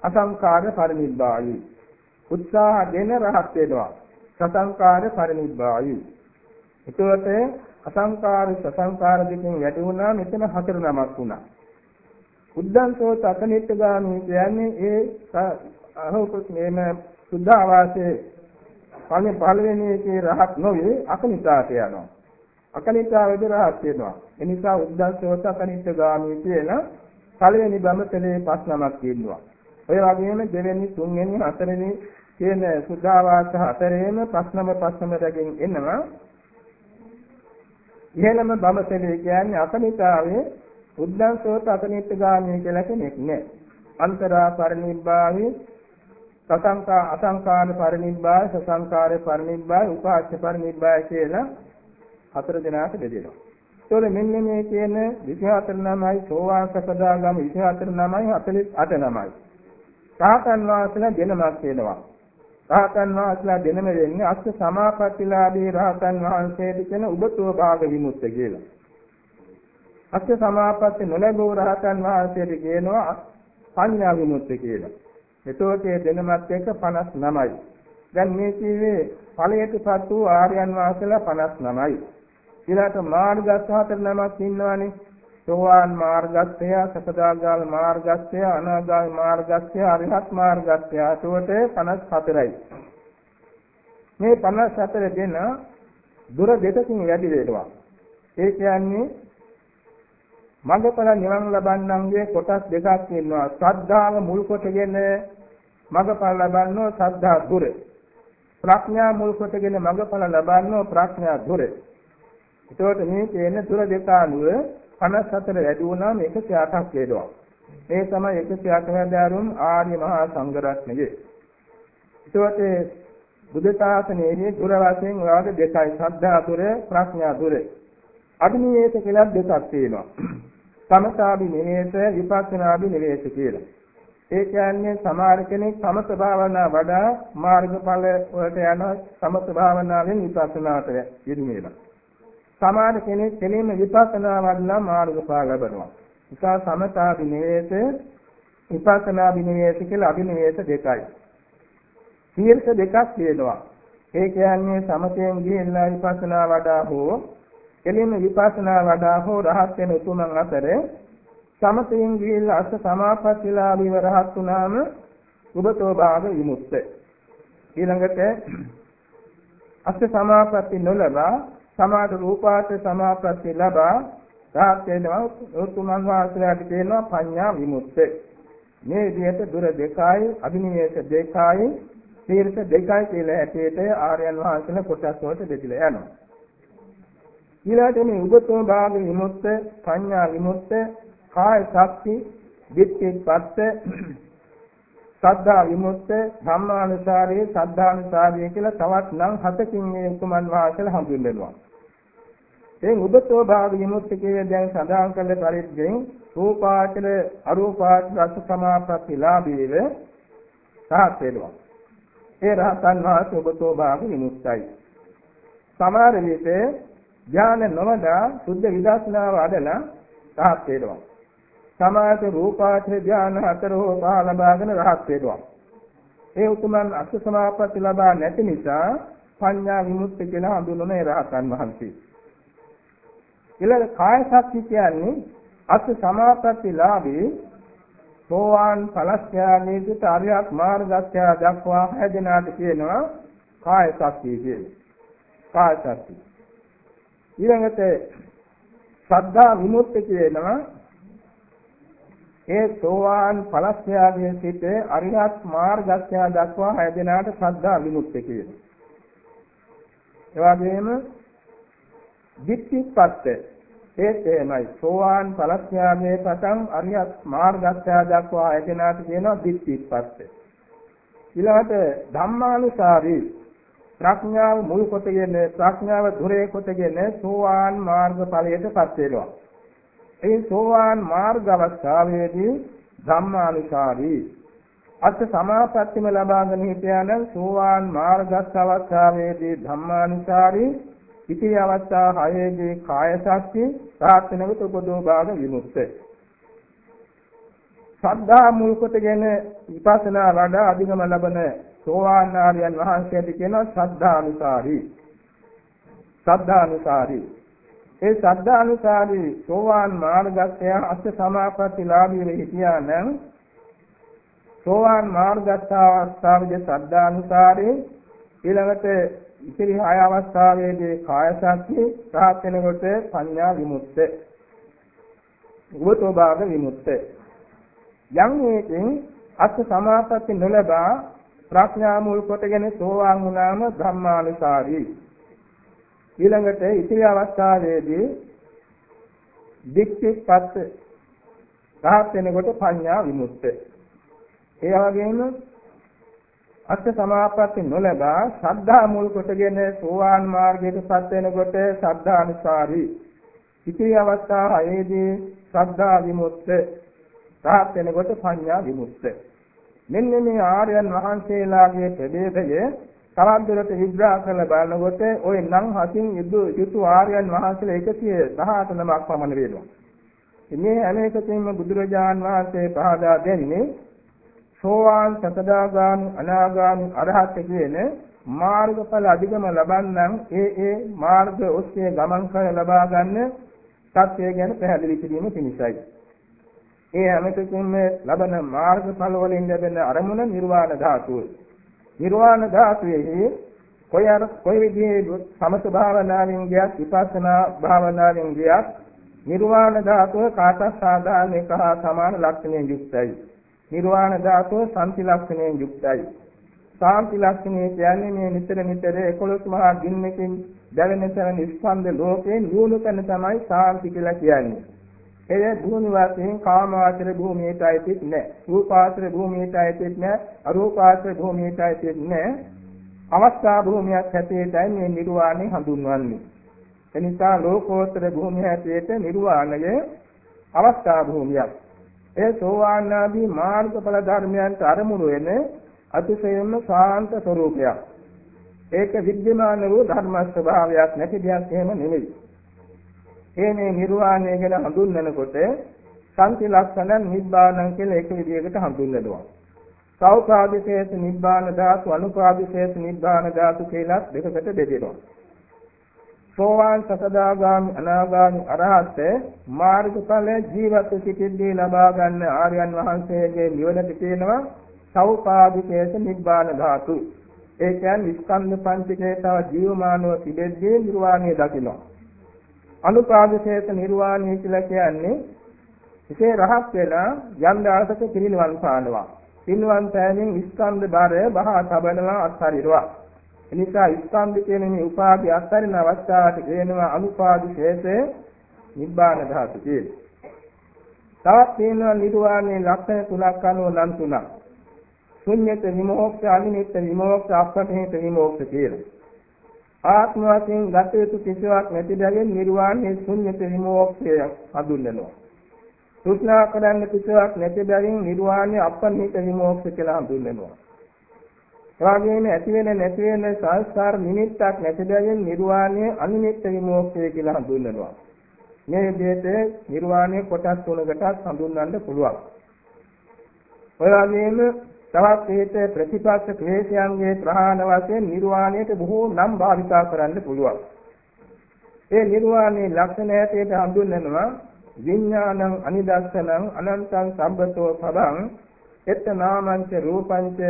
අසංකාර පරිනිබ්බායි. උත්සාහ ගෙන රහත් වෙනවා. සසංකාර පරිනිබ්බායි. එතකොට අසංකාර සසංකාර දෙකෙන් වැටි වුණා මෙතන හතර නමක් වුණා. උද්දන්සෝත අකනිට්ඨගාමී කියන්නේ ඒ අහෝපත් මේන සුද්ධාවාසයේ පළවෙනි පළවෙනි එකේ රහත් නොවේ අකනිතාට යනවා. අකනිතා වේද රහත් වෙනවා. ඒ නිසා උද්දන්සෝත අකනිට්ඨගාමී කියන පළවෙනි බඹතලේ පස් නමක් කියනවා. ඔය වගේම දෙවෙනි තුන්වෙනි හතරවෙනි කියන සුද්ධාවාස හතරේම ප්‍රශ්නම ප්‍රශ්නම රැගෙන එනවා ඉහළම බඹතලේ කියන්නේ අකනිතාවේ උද්දන්සෝත අකනිට්ඨගාමී කියලා කෙනෙක් නෑ. අන්තරා පරිනිබ්බාවේ සසංකා අසංකාර පරිනිබ්බාය සසංකාර පරිනිබ්බාය උපාච්‍ය පරිනිබ්බාය කියලා හතර දෙනාට බෙදෙනවා. ඒතකොට මෙන්න මේ කියන 24 නමයි සෝවාන් සකදාගම 24 නමයි 48 නමයි. රාතන් වාසලා දෙනමක් වෙනවා. රාතන් වහන්සේලා දෙනම වෙන්නේ අස්ස සමාපත්තිලාභී රාතන් වහන්සේට කියන උබතෝ භාග විමුක්ත කියලා. අස්ස සමාපatti නොලැබූ රාතන් වහන්සේට කියනවා පඤ්ඤා විමුක්ත කියලා. එතකොට මේ දෙනමත් එක්ක 59යි. දැන් මේ කීවේ ඵලයටපත් වූ ආර්යයන් වහන්සේලා 59යි. ඊළාට මාර්ගස්ස හතර නමක් ඉන්නවානේ. සෝවාන් මාර්ගස්ත්‍ය, සකදාගාම මාර්ගස්ත්‍ය, අනාගාමී මාර්ගස්ත්‍ය, අරිහත් මාර්ගස්ත්‍ය. ඒකට 54යි. මේ 54 දෙන දුර දෙකකින් වැඩි වෙනවා. ඒ කියන්නේ මඟඵල නිවන් ලබන්නන්ගේ කොටස් දෙකක් ඉන්නවා. ශ්‍රද්ධාව මුල් කොටගෙන මඟඵල ලබන්නෝ ශ්‍රද්ධා දුර. ප්‍රඥා මුල් කොටගෙන මඟඵල ලබන්නෝ ප්‍රඥා දුර. ඒතකොට මේ තියෙන දුර දෙක අනුව 54 වැඩි වුණාම 108ක් වේදවා. මේ තමයි 108 හැදාරුම් ආර්ය මහා සංඝරත්නයේ. ඒකට බුද්ධ ශාසනයේ දුර වශයෙන් වාද දෙකයි ශ්‍රද්ධා දුර ප්‍රඥා දුර. අභිනිවේෂ කියලා දෙකක් තියෙනවා. සමථාභිනිවේෂ විපස්සනාභිනිවේෂ කියලා. ඒ කියන්නේ සමහර කෙනෙක් සමථ භාවනා වඩා මාර්ගඵල වලට යන සමථ භාවනාවෙන් විපස්සනාට යෙදෙනවා. සමාන කෙනෙක් කෙලින්ම විපස්සනා වඩලා මාර්ගඵල ලබනවා. නිසා සමතා විනේස විපස්සනා විනේස කියලා අභිනේස දෙකයි. තීර්ථ දෙකක් තියෙනවා. ඒ කියන්නේ සමතයෙන් ගිහිල්ලා විපස්සනා වඩා හෝ කෙලින්ම විපස්සනා වඩා හෝ රහත් වෙන උතුමන් අතර සමතයෙන් ගිහිල්ලා අස සමාපත්තිලා විව රහත් වුණාම උබතෝ භාග විමුක්ත. ඊළඟට අස සමාපatti නොලබා සමාද රූපාර්ථ සමාප්‍රත්‍ය ලබා රහත් වෙනවා. උතුමන් වහන්සේලාට කියනවා පඤ්ඤා විමුක්ත. මේ විදිහට දුර දෙකයි අභිනිවේෂ දෙකයි තීර්ථ දෙකයි කියලා ඇටේට ආර්යයන් වහන්සේලා කොටස් වලට බෙදලා යනවා. ඊළාට මේ උගතෝ භාග විමුක්ත පඤ්ඤා විමුක්ත කාය ශක්ති විච්ඡේදපත්ත සද්ධා විමුක්ත ධම්මානුසාරේ සද්ධානුසාරේ කියලා තවත් නම් හතකින් මේ උතුමන් වහන්සේලා හඳුන්වනවා එයින් උබතෝ භාග විමුක්තිකයේ දැන් සඳහන් කළ පරිද්දෙන් රූපාචර අරූපාචර රස සමාපatti ලාභීව සාත් වෙනවා. ඒ රහතන් වහන්සේ උබතෝ භාග විමුක්තයි. සමහර විට ඥාන නොවදා සුද්ධ විදර්ශනාව අදලා සාත් වෙනවා. සමාත රූපාචර ඥාන හතර හෝ පහ ලබාගෙන රහත් වෙනවා. ඒ උතුමන් අක්ෂ සමාපatti ලබා නැති නිසා පඤ්ඤා විමුක්ති කියලා හඳුන්වන ඒ රහතන් වහන්සේ. ඊළඟ කාය ශක්තිය කියන්නේ අත් සමාපatti ලාභේ සෝවාන් ඵලස්ත්‍යාගයේට අරියත් මාර්ගස්ත්‍ය දක්වා හැදෙනාට කියනවා කාය ශක්තිය කියලා. කාය ශක්තිය. ඊළඟට සද්ධා විමුක්ති කියනවා ඒ සෝවාන් ඵලස්ත්‍යාගයේ සිට අරියත් මාර්ගස්ත්‍ය දක්වා හැදෙනාට සද්ධා විමුක්ති කියනවා. ඒ වගේම දිට්ඨිපත්ත ඒත් එහෙමයි සෝවාන් ඵලඥානයේ පටන් අරියත් මාර්ගස්ත්‍ය දක්වා ඇතනාට කියනවා දිට්ඨිපත්ත ඊළඟට ධම්මානුසාරී ප්‍රඥාව මුල් කොටගෙන ප්‍රඥාව ධුරේ කොටගෙන සෝවාන් මාර්ග ඵලයටපත් වෙනවා. ඒ සෝවාන් මාර්ග අවස්ථාවේදී ධම්මානුසාරී අත් සමාපත්තිම ලබාගෙන හිටියානම් සෝවාන් මාර්ගස්ස අවස්ථාවේදී ධම්මානුසාරී ඉති අවස්ථා හයේදී කාය ශක්ති ප්‍රාර්ථනකට උපදෝ භාග විමුක්තයි. සද්ධා මුල් කොටගෙන විපස්සනා වඩා අධිගම ලබන සෝවාන් ආර්යයන් වහන්සේට කියනවා සද්ධානුසාරී. සද්ධානුසාරී. ඒ සද්ධානුසාරී සෝවාන් මාර්ගස්ය අෂ්ඨ සමාපatti ලාභී වෙ හිටියා නම් සෝවාන් මාර්ගස්ථාවස්ථාවේදී සද්ධානුසාරී ඊළඟට ඉතිරි හය අවස්ථාවේදී කාය ශක්තිය රහත් වෙනකොට පඤ්ඤා විමුක්ත. උවතෝ භාග විමුක්ත. යම් හේකින් අත් සමාපatti නොලබා ප්‍රඥා මුල් කොටගෙන සෝවාන් වුණාම ධම්මානුසාරී. ඊළඟට ඉතිරි අවස්ථාවේදී දික්ඛිපත් රහත් වෙනකොට පඤ්ඤා විමුක්ත. ඒ වගේම අත් සමාපatti නොලබා ශ්‍රද්ධා මුල් කොටගෙන සෝවාන් මාර්ගයටපත් වෙනකොට ශ්‍රද්ධානුසාරී. ඉතිරි අවස්ථා හයේදී ශ්‍රද්ධා විමුක්ත රහත් වෙනකොට පඤ්ඤා විමුක්ත. මෙන්න මේ ආර්යයන් වහන්සේලාගේ ප්‍රභේදය තරන්දුරට විග්‍රහ කරලා බලනකොට ওই නම් හතින් යුතු යුතු ආර්යයන් වහන්සේලා 118 නමක් පමණ වෙනවා. මේ හැම එකකින්ම බුදුරජාන් වහන්සේ පහදා දෙන්නේ සෝවාන් සකදාගාමි අනාගාමි අරහත් කියන මාර්ගඵල අධිගම ලබන්නන් ඒ ඒ මාර්ග ඔස්සේ ගමන් කර ලබා ගන්න සත්‍යය ගැන පැහැදිලි කිරීම පිණිසයි. ඒ හැමතෙකින්ම ලබන මාර්ගඵල වලින් ලැබෙන අරමුණ නිර්වාණ ධාතුව. නිර්වාණ ධාතුවේ කොයි අර කොයි විදිහේ සමත භාවනාවෙන් ගියත් විපස්සනා භාවනාවෙන් ගියත් නිර්වාණ ධාතුව කාටත් සාධාරණ එක හා සමාන ලක්ෂණයෙන් යුක්තයි. නිර්වාණ ධාතුව සම්පි ලක්ෂණයෙන් යුක්තයි. සාන්ති ලක්ෂණය කියන්නේ මේ නිතර නිතර 11 මහා ගින්නකින් දැවෙන තරම් ස්කන්ධ ලෝකේ නියුණු කරන තමයි සාන්ති කියලා කියන්නේ. එය භූමි වාසයෙන් කාමාවචර භූමියට අයිතිත් නැහැ. රූපාවචර භූමියට අයිතිත් නැහැ. අරූපාවචර භූමියට අයිතිත් නැහැ. අවස්ථා භූමියක් හැටියටයි මේ නිර්වාණය හඳුන්වන්නේ. එනිසා ලෝකෝත්තර භූමිය හැටියට නිර්වාණය අවස්ථා භූමියක්. ඒ සෝවාන් ආදී මාර්ගඵල ධර්මයන්ට අරමුණු වෙන අතිශයින්ම ශාන්ත ස්වરૂපයක්. ඒක විද්‍යමාන වූ ධර්ම ස්වභාවයක් නැති දෙයක් එහෙම නෙමෙයි. ඒ මේ නිර්වාණය ගැන හඳුන්වනකොට සංති ලක්ෂණ නිබ්බාණං කියලා එක විදිහකට හඳුන්වනවා. සෞපාදිශේෂ නිබ්බාන ධාතු අනුපාදිශේෂ නිබ්බාන ධාතු කියලා දෙකකට බෙදෙනවා. සෝවාන් සකදාගාමි අනාගාමි අරහත් මාර්ගඵල ජීවත් සිටිද්දී ලබා ගන්න ආර්යයන් වහන්සේගේ නිවනට කියනවා සෞපාදිශේෂ නිබ්බාන ධාතු. ඒ කියන්නේ ස්කන්ධ පංචකේ තව ජීවමානව තිබෙද්දී නිර්වාණය දකිනවා. අනුපාදිශේෂ නිර්වාණය කියලා කියන්නේ එසේ රහත් වෙලා යම් දවසක පිරිනිවන් පානවා. පිරිනිවන් පෑමෙන් ස්කන්ධ බාරය බහා තබනවා අත්හරිනවා. එනිසා ස්කන්ධ කියන මේ උපාදි අත්හරින අවස්ථාවට කියනවා අනුපාදිශේෂ නිබ්බාන ධාතු කියලා. තවත් තියෙනවා නිර්වාණයේ ලක්ෂණ තුනක් අනුව නම් තුනක්. ශුන්්‍යත විමෝක්ෂ අනිමිත්ත විමෝක්ෂ අප්‍රමේත විමෝක්ෂ කියලා. ආත්ම වශයෙන් ගත යුතු කිසිවක් නැති බැවින් නිර්වාණය ශුන්්‍යත විමෝක්ෂය හඳුන්වනවා. තෘෂ්ණා කරන්න කිසිවක් නැති බැවින් නිර්වාණය අපනිත විමෝක්ෂ කියලා හඳුන්වනවා. එවාගෙම ඇති වෙන නැති වෙන සංස්කාර නිමිත්තක් නැති බැවින් නිර්වාණය අනිමිත්ත විමෝක්ෂය කියලා හඳුන්වනවා. මේ විදිහට නිර්වාණය කොටස් තුනකටත් හඳුන්වන්න පුළුවන්. ඔය වගේම තවත් හේත ප්‍රතිපක්ෂ ක්ලේශයන්ගේ ප්‍රහාණ වශයෙන් නිර්වාණයට බොහෝ නම් භාවිතා කරන්න පුළුවන්. ඒ නිර්වාණයේ ලක්ෂණ ඇටයට හඳුන්වනවා විඥානං අනිදස්සනං අනන්තං සම්බතෝ පබං එත් නාමංච රූපංච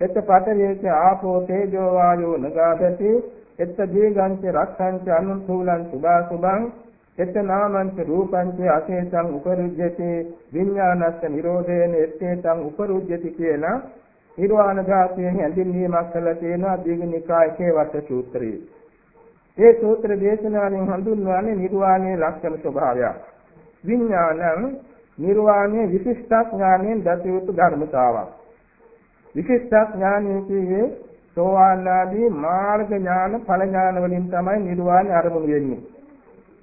එත් පඨවේච ආපෝ තේජෝ වායෝ නගාදති එත් දීගංච රක්ඛංච අනුසූලං සුභා සුභං එතනාමන්ත රූපංච අශේෂං උපරුජ්ජති විඥානස්ස නිරෝධේන එත්තේතං උපරුජ්ජති කියලා නිර්වාණ ධාතුවේ හැඳින්වීමක් කළා තියෙනවා දීඝනිකායේ වට සූත්‍රයේ. ඒ සූත්‍ර දේශනාවෙන් හඳුන්වන්නේ නිර්වාණයේ ලක්ෂණ ස්වභාවය. විඥානං නිර්වාණයේ විශිෂ්ට ඥානයෙන් දත යුතු ධර්මතාවක්. විශිෂ්ට ඥානයේ කියේ සෝවාන් ආදී මාර්ග ඥාන ඵල ඥාන වලින් තමයි නිර්වාණය අරමුණු වෙන්නේ.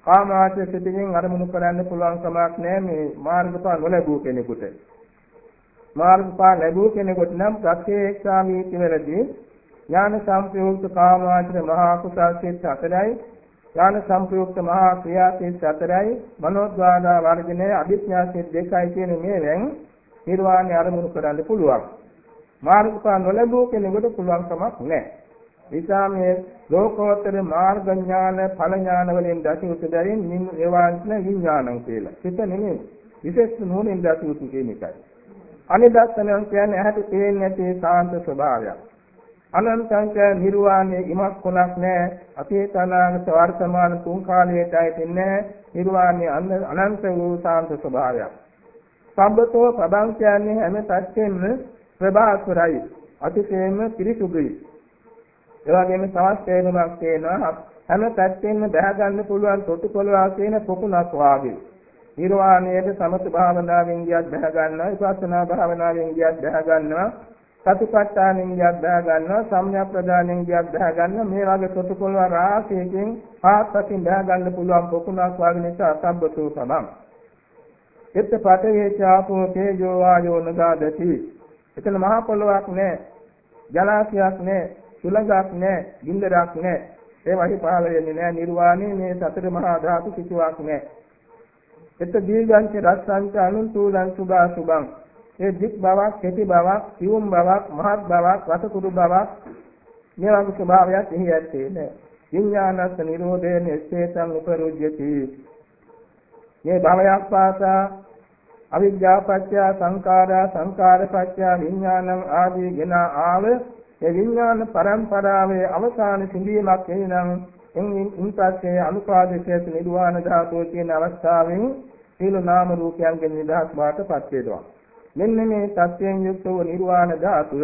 කාමාශ්‍ර සිතින් අරමුණු කරන්න පුළුවන් කමක් නැහැ මේ මාර්ගඵල නොලැබූ කෙනෙකුට. මාර්ගඵල ලැබූ කෙනෙකුට නම් ප්‍රත්‍යක්ෂා වීතිවලදී ඥාන සංප්‍රයුක්ත කාමාශ්‍ර මහා කුසල් සිත් හතරයි ඥාන සංප්‍රයුක්ත මහා ක්‍රියා සිත් හතරයි මනෝද්වාදා වර්ධනයේ අභිඥා සිත් දෙකයි කියන මේවෙන් නිර්වාණය අරමුණු කරන්න පුළුවන්. මාර්ගඵල නොලැබූ කෙනෙකුට පුළුවන් කමක් නැහැ. නිසා මේ ලෝකෝත්තර මාර්ග ඥාන ඵල ඥාන වලින් දසියුතු බැරින් නිවාන්ත විඥානං කියලා. හිත නෙමෙයි. විශේෂ නෝනින් දසියුතු කියන එකයි. අනිදස්සනං කියන්නේ ඇහැට පේන්නේ නැති සාන්ත ස්වභාවයක්. අනන්තංච නිර්වාණය ඉමක් කොනක් නැහැ. අතීත අනාගත වර්තමාන තුන් කාලයටයි තින්නේ නිර්වාණය අනන්ත වූ සාන්ත ස්වභාවයක්. සම්බතෝ ප්‍රබං කියන්නේ හැම තත්ත්වෙම ප්‍රභාස්වරයි. අතිශයින්ම පිරිසුදුයි. ඒ වගේම තවත් තේරුමක් තියෙනවා හැම පැත්තෙන්ම බහ ගන්න පුළුවන් තොටුපළවා කියන පොකුණක් වාගේ. නිර්වාණයට සමත භාවනාවෙන් ගියත් බහ ගන්නවා විපස්සනා භාවනාවෙන් ගියත් බහ ගන්නවා සතිපට්ඨානෙන් ගියත් බහ ගන්නවා සම්‍යක් ප්‍රදානෙන් ගියත් බහ ගන්නවා මේ වගේ ප්‍රතිපල රාශියකින් පාත්පසින් බහ ගන්න පුළුවන් පොකුණක් වගේ නිසා අසම්බතෝ සමං. එත් පඨවේ චාපෝ තේජෝ වායෝ නගාදති. එතන මහ පොළොවක් නෑ ජලාශයක් නෑ. සුළඟක් නෑ ගින්දරක් නෑ. ඒ වගේ පහළ වෙන්නේ නෑ. නිර්වාණය මේ සතර මහා ධාතු කිසිවක් නෑ. එත දීර්ඝංච රස්සංච අනුන්තුලං සුභා සුභං. ඒ දික් බවක් කෙටි බවක් සියුම් බවක් මහත් බවක් රසකුරු බවක් මේ වගේ ස්වභාවයක් එහි ඇත්තේ නැහැ විඥානස්ස නිරෝධේන එස්සේතං උපරුජ්‍යති මේ භවයක් පාසා අවිද්‍යා පත්‍ය සංඛාරා සංඛාර පත්‍ය විඥානං ආදී ගෙන ආව ඒ විඥාන පරම්පරාවේ අවසාන සිඳීමක් එනම් ඉන්පස්සේ අනුපාදිකයේ නිර්වාණ ධාතුව කියන අවස්ථාවෙන් සීල නාම රූපයන්ගෙන් නිදහස් බවටපත් වෙනවා. මෙන්න මේ සත්‍යයෙන් යුක්ත වූ නිර්වාණ ධාතුව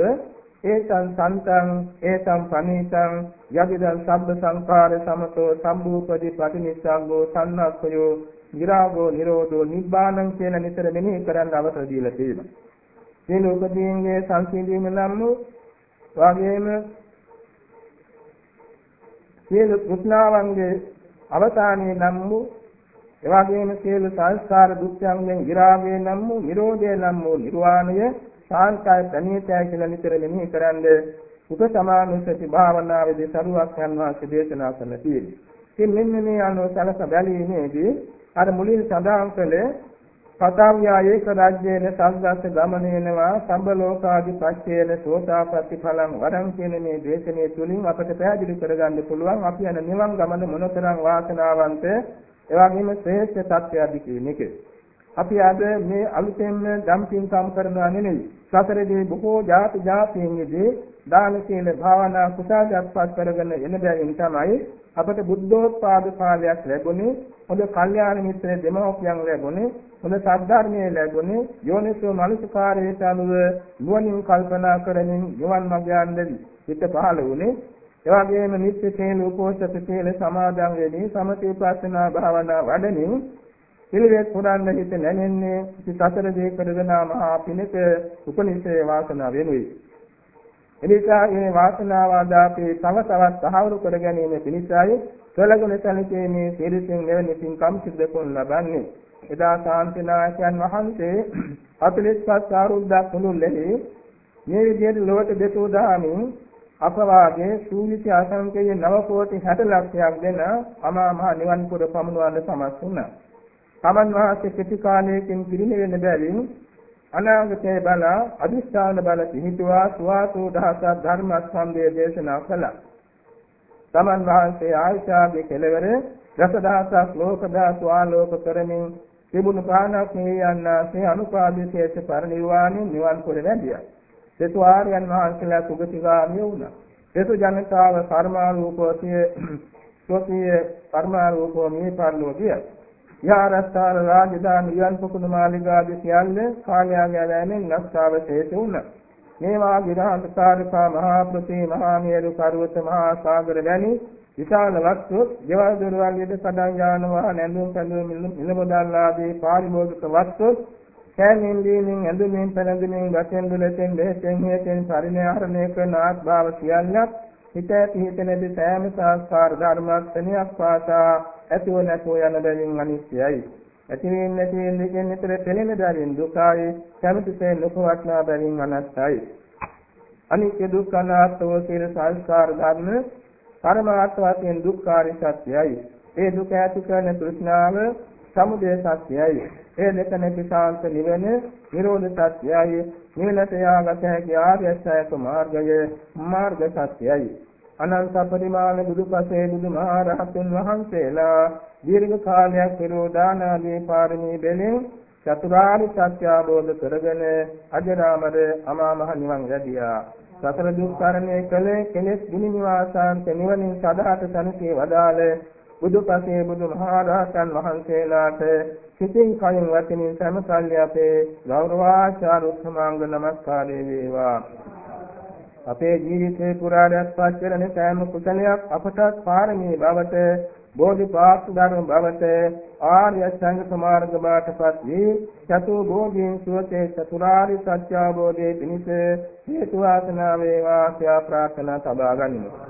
ඒතං සන්තං ඒතං පනීතං යදිදං සබ්බ සංඛාර සමතෝ සම්භූපදී පටිනිස්සග්ගෝ සන්නක්ඛයෝ විරාගෝ නිරෝධෝ නිබ්බානං කියන නිතර මෙනෙහි කරන්න අවසර දීලා තියෙනවා. මේ ලෝකදීන්ගේ සංසිඳීම නම් වූ වගේම සියලු කෘෂ්ණාවන්ගේ අවසානයේ නම් වූ එවාගේම සියලු සංස්කාර දුක්ඛයන්ගෙන් විරාගය නම් වූ නිරෝධය නම් වූ නිර්වාණය සාන්තය ප්‍රණීතය කියලා නිතර මෙනෙහි කරන්නේ උපසමානුසති භාවනාවේදී සරුවක් යනවා දේශනා කරන තියෙන්නේ. ඉතින් මෙන්න මේ අනුව සලස බැලීමේදී අර මුලින් සඳහන් කළේ පතාවියා ඒක රාජ්‍යේන සංඝස්ස ගමනේනවා සම්බ ලෝකාදි පච්චේන සෝතාපට්ටි ඵලං වරං කියන මේ දේශනේ තුලින් අපට පැහැදිලි කරගන්න පුළුවන් අපි යන නිවන් ගමන මොනතරම් වාසනාවන්ත එවැගේම ශ්‍රේෂ්ඨ තත්ත්වයක්ද කියන එක. අපි අද මේ අලුතෙන්ම ධම්පින්කම් කරනවා නෙමෙයි. සතරදී බොහෝ ಜಾති ಜಾතියෙන්දී දාන සීල භාවනා කුසලයක්පත් කරගෙන එන බැවින් තමයි අපට බුද්ධෝත්පාද කාලයක් ලැබුණේ. හොඳ කල්යාණ මිත්‍ර දෙමෝපියන් ලැබුණේ. හොඳ සද්ධර්මයේ ලැබුණේ. යෝනිසෝ මනසකාරයට අනුව නුවණින් කල්පනා කරමින් නිවන් මඟ යන්න හිත පහළ වුණේ. එවැගේම නිත්‍ය සීල උපෝසත සීල සමාදන් වෙමින් සමථ උපාසනා භාවනා වඩමින් පිළිවෙත් පුරන්න හිත නැනෙන්නේ සතර දේ කරගෙන මහා පිනක උපනිෂේ වාසනාව වෙනුයි. එනිසා මේ වාසනාව ආදාපේ තව තවත් සහවුරු කර ගැනීම පිණිසයි කළගුණ සැලකීමේ සිරිසින් මෙවැනි පින්කම් සිද්ධ කරන ලබන්නේ. එදා ශාන්තිනායකයන් වහන්සේ 45 ආරුද්දක් මුළුල්ලේ මේ විදිහට ලෝක දෙතෝ දාමින් අපවාගේ සූවිසි අසංකේය නව කෝටි 60 ලක්ෂයක් දෙන අමා මහ නිවන් පුර පමුණවන්න සමත් වුණා. තමන් වහන්සේ කෙටි කාලයකින් පිරිනිවෙන බැවින් අනාගතයේ බල අදිස්ථාන බල පිහිටුවා සුවාසෝ දහසක් ධර්මස්කන්ධය දේශනා කළා. තමන් වහන්සේ ආයශාගේ කෙළවර දසදහසක් ලෝක ධාතු ආලෝක කරමින් තිබුණු පානක් මේ යන්නාසේ අනුපාදිතේස පරිනිර්වාණය නිවන් පුර වැඩියා. සෙතු ආර්යයන් වහන්සේලා සුගතිගාමී වුණා. සෙතු ජනතාව කර්මාරූපෝතිය සෝතිය කර්මාරූපෝ මේ පරිලෝක ගියා. විහාරස්ථාන රාජධානි යන් පුකුණු මාලිගාදී සියල්ල කාලයාගේ යෑමෙන් නැස්තාවශේෂ වුණා. මේවා ගිරහන්තකාරකා මහා පෘථි මහා මේරු පර්වත මහා සාගර වැනි විශාල වස්තු දේවල් දොරවල් යෙද සදන් යාන වාහන ඇඳුම් පැළඳුම් මිල මුදල් ආදී පාරිභෝගික වස්තු කෑමෙන් දීමින් ඇඳුමින් පැළඳුමින් ගතෙන් දුලෙන් දෙහෙන් හේතෙන් පරිණාහරණය කරන ආත්භාව සියල්ලක් හිත ඇති හිත නැති සෑම සංස්කාර ධර්මස්තනියක් පාසා ඇතිව නැතුව යන බැවින් අනිත්‍යයි. ඇතිවීම නැතිවීම දෙකෙන් විතර පෙළෙන දරින් දුකයි කැමතිසේ නොකවටනා බැවින් අනත්තයි. අනිත්‍ය දුක්ඛ අනාත්ම කියන සංස්කාර ධර්ම පරමාර්ථ වශයෙන් දුක්ඛාරි සත්‍යයි. ඒ දුක ඇති කරන තෘෂ්ණාව සමුදය සත්‍යයි. ඒ දෙක නැති ශාන්ත නිවන නිරෝධ සත්‍යයි. නිවනට යාගත හැකි ආර්ය අෂ්ටාංග මාර්ගය මාර්ග සත්‍යයි අනන්ත පරිමාණ බුදුපසේ බුදුමහරහතුන් වහන්සේලා දීර්ඝ කාලයක් පෙරෝදානාදී පාරමී බැලින් චතුරාර්ය සත්‍ය අවබෝධ කරගෙන අජරාමර අමා මහ නිවන් ලැබියා. සතර දුක්ඛරණය කළේ කෙලෙස් ගිනි නිවාසාන්ත නිවනින් සදාට සනසේ වදාළ බුදුපසේ බුදුමහරහතන් වහන්සේලාට සිතින් කයින් වචනින් සමකල්ය අපේ ගෞරවාචාර උත්තමාංග නමස්කාරය වේවා. අපේ ජීවිතේ පුරාණයක් පත් කරන සෑම කුසලයක් අපට පාරමී බවට බෝධිපාක්ෂ ධර්ම බවට ආර්ය සංඝ මාර්ග බාටපත් වී චතු බෝධීන් සුවතේ චතුරාර්ය සත්‍ය අවබෝධයේ පිණිස හේතු වාසනා වේවා කියා ප්‍රාර්ථනා සබා ගනිමු